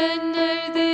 Ben nerede